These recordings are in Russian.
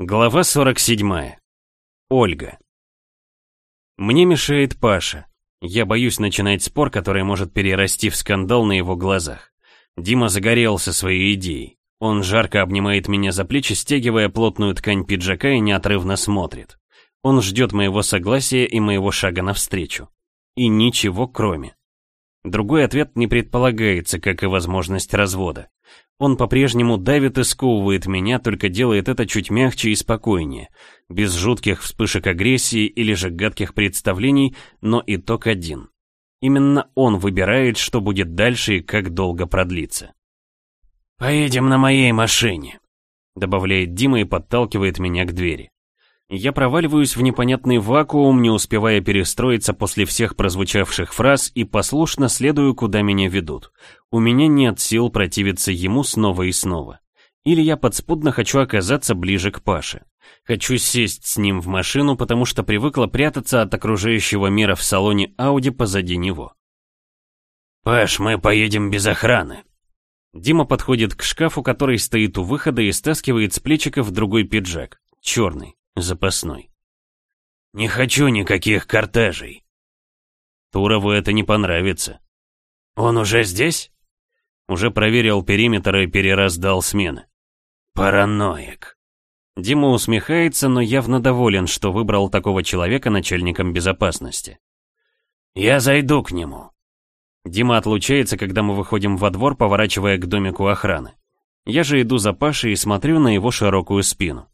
Глава 47. Ольга. Мне мешает Паша. Я боюсь начинать спор, который может перерасти в скандал на его глазах. Дима загорелся своей идеей. Он жарко обнимает меня за плечи, стягивая плотную ткань пиджака и неотрывно смотрит. Он ждет моего согласия и моего шага навстречу. И ничего кроме. Другой ответ не предполагается, как и возможность развода. Он по-прежнему давит и сковывает меня, только делает это чуть мягче и спокойнее, без жутких вспышек агрессии или же гадких представлений, но итог один. Именно он выбирает, что будет дальше и как долго продлится. «Поедем на моей машине», — добавляет Дима и подталкивает меня к двери. Я проваливаюсь в непонятный вакуум, не успевая перестроиться после всех прозвучавших фраз и послушно следую, куда меня ведут. У меня нет сил противиться ему снова и снова. Или я подспудно хочу оказаться ближе к Паше. Хочу сесть с ним в машину, потому что привыкла прятаться от окружающего мира в салоне Ауди позади него. «Паш, мы поедем без охраны». Дима подходит к шкафу, который стоит у выхода и стаскивает с плечиков другой пиджак, черный запасной. «Не хочу никаких кортежей». Турову это не понравится. «Он уже здесь?» Уже проверил периметр и перераздал смены. «Параноик». Дима усмехается, но явно доволен, что выбрал такого человека начальником безопасности. «Я зайду к нему». Дима отлучается, когда мы выходим во двор, поворачивая к домику охраны. Я же иду за Пашей и смотрю на его широкую спину.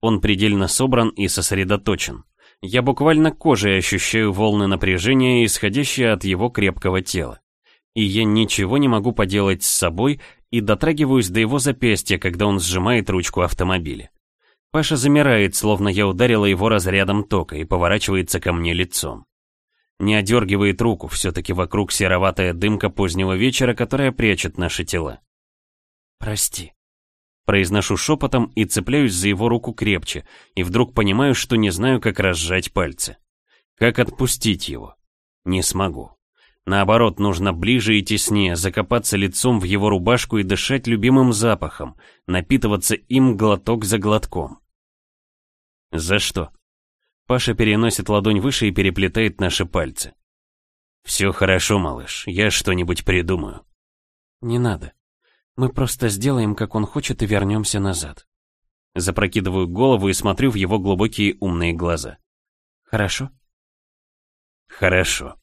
Он предельно собран и сосредоточен. Я буквально кожей ощущаю волны напряжения, исходящие от его крепкого тела. И я ничего не могу поделать с собой и дотрагиваюсь до его запястья, когда он сжимает ручку автомобиля. Паша замирает, словно я ударила его разрядом тока и поворачивается ко мне лицом. Не одергивает руку, все-таки вокруг сероватая дымка позднего вечера, которая прячет наши тела. «Прости», Произношу шепотом и цепляюсь за его руку крепче, и вдруг понимаю, что не знаю, как разжать пальцы. Как отпустить его? Не смогу. Наоборот, нужно ближе и теснее, закопаться лицом в его рубашку и дышать любимым запахом, напитываться им глоток за глотком. За что? Паша переносит ладонь выше и переплетает наши пальцы. «Все хорошо, малыш, я что-нибудь придумаю». «Не надо», мы просто сделаем, как он хочет, и вернемся назад. Запрокидываю голову и смотрю в его глубокие умные глаза. Хорошо? Хорошо.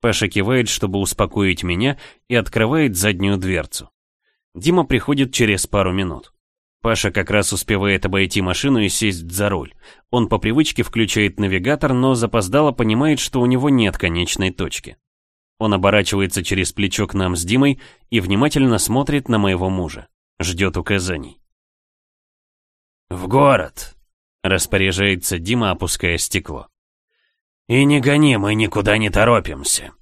Паша кивает, чтобы успокоить меня, и открывает заднюю дверцу. Дима приходит через пару минут. Паша как раз успевает обойти машину и сесть за руль. Он по привычке включает навигатор, но запоздало понимает, что у него нет конечной точки. Он оборачивается через плечо к нам с Димой и внимательно смотрит на моего мужа. Ждет указаний. «В город!» — распоряжается Дима, опуская стекло. «И не гони, мы никуда не торопимся!»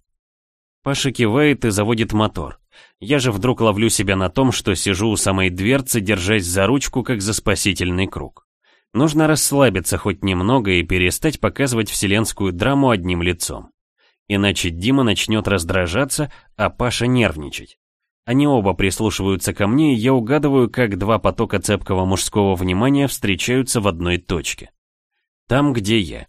Паша кивает и заводит мотор. Я же вдруг ловлю себя на том, что сижу у самой дверцы, держась за ручку, как за спасительный круг. Нужно расслабиться хоть немного и перестать показывать вселенскую драму одним лицом. Иначе Дима начнет раздражаться, а Паша нервничать. Они оба прислушиваются ко мне, и я угадываю, как два потока цепкого мужского внимания встречаются в одной точке. Там, где я.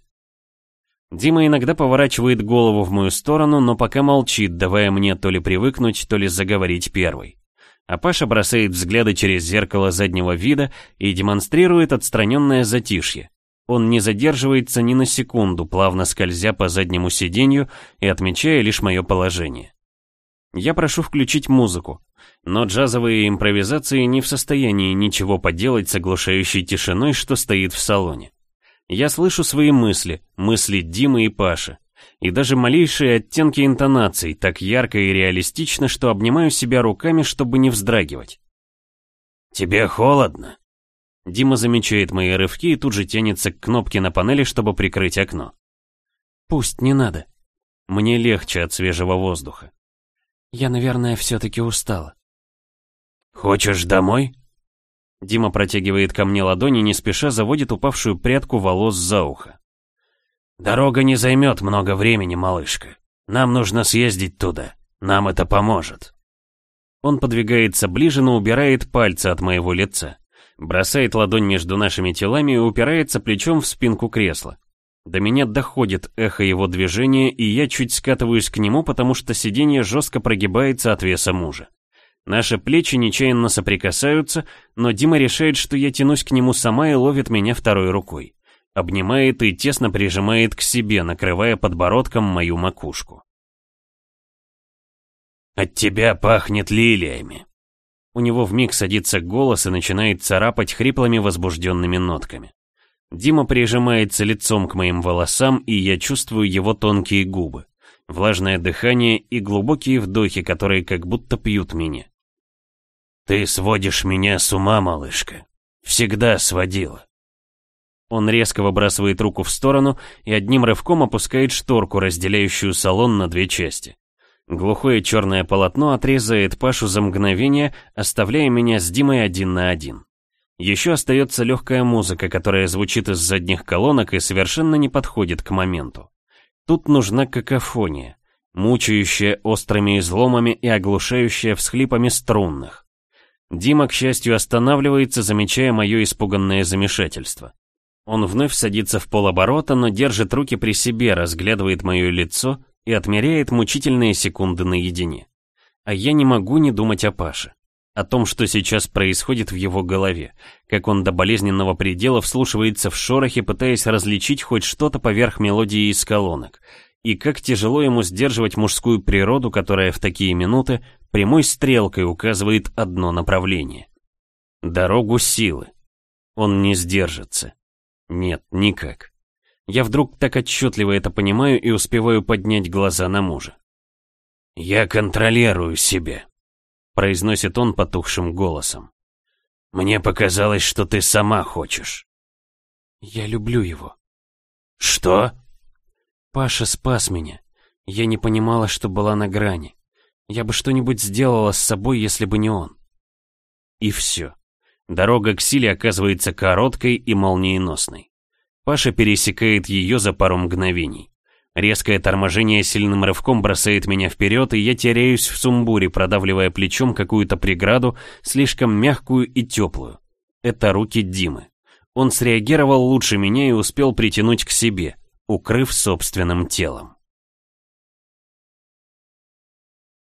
Дима иногда поворачивает голову в мою сторону, но пока молчит, давая мне то ли привыкнуть, то ли заговорить первой. А Паша бросает взгляды через зеркало заднего вида и демонстрирует отстраненное затишье. Он не задерживается ни на секунду, плавно скользя по заднему сиденью и отмечая лишь мое положение. Я прошу включить музыку, но джазовые импровизации не в состоянии ничего поделать с оглушающей тишиной, что стоит в салоне. Я слышу свои мысли, мысли Димы и Паши, и даже малейшие оттенки интонаций так ярко и реалистично, что обнимаю себя руками, чтобы не вздрагивать. «Тебе холодно?» Дима замечает мои рывки и тут же тянется к кнопке на панели, чтобы прикрыть окно. «Пусть не надо. Мне легче от свежего воздуха. Я, наверное, все-таки устала». «Хочешь домой?» Дима протягивает ко мне ладони, не спеша заводит упавшую прядку волос за ухо. «Дорога не займет много времени, малышка. Нам нужно съездить туда. Нам это поможет». Он подвигается ближе, но убирает пальцы от моего лица. Бросает ладонь между нашими телами и упирается плечом в спинку кресла. До меня доходит эхо его движения, и я чуть скатываюсь к нему, потому что сиденье жестко прогибается от веса мужа. Наши плечи нечаянно соприкасаются, но Дима решает, что я тянусь к нему сама и ловит меня второй рукой. Обнимает и тесно прижимает к себе, накрывая подбородком мою макушку. «От тебя пахнет лилиями». У него вмиг садится голос и начинает царапать хриплыми возбужденными нотками. Дима прижимается лицом к моим волосам, и я чувствую его тонкие губы, влажное дыхание и глубокие вдохи, которые как будто пьют меня. «Ты сводишь меня с ума, малышка. Всегда сводила». Он резко выбрасывает руку в сторону и одним рывком опускает шторку, разделяющую салон на две части. Глухое черное полотно отрезает Пашу за мгновение, оставляя меня с Димой один на один. Еще остается легкая музыка, которая звучит из задних колонок и совершенно не подходит к моменту. Тут нужна какофония, мучающая острыми изломами и оглушающая всхлипами струнных. Дима, к счастью, останавливается, замечая мое испуганное замешательство. Он вновь садится в полоборота, но держит руки при себе, разглядывает мое лицо и отмеряет мучительные секунды наедине. А я не могу не думать о Паше о том, что сейчас происходит в его голове, как он до болезненного предела вслушивается в шорохи, пытаясь различить хоть что-то поверх мелодии из колонок, и как тяжело ему сдерживать мужскую природу, которая в такие минуты прямой стрелкой указывает одно направление. Дорогу силы. Он не сдержится. Нет, никак. Я вдруг так отчетливо это понимаю и успеваю поднять глаза на мужа. «Я контролирую себя», произносит он потухшим голосом. Мне показалось, что ты сама хочешь. Я люблю его. Что? Паша спас меня. Я не понимала, что была на грани. Я бы что-нибудь сделала с собой, если бы не он. И все. Дорога к силе оказывается короткой и молниеносной. Паша пересекает ее за пару мгновений. Резкое торможение сильным рывком бросает меня вперед, и я теряюсь в сумбуре, продавливая плечом какую-то преграду, слишком мягкую и теплую. Это руки Димы. Он среагировал лучше меня и успел притянуть к себе, укрыв собственным телом.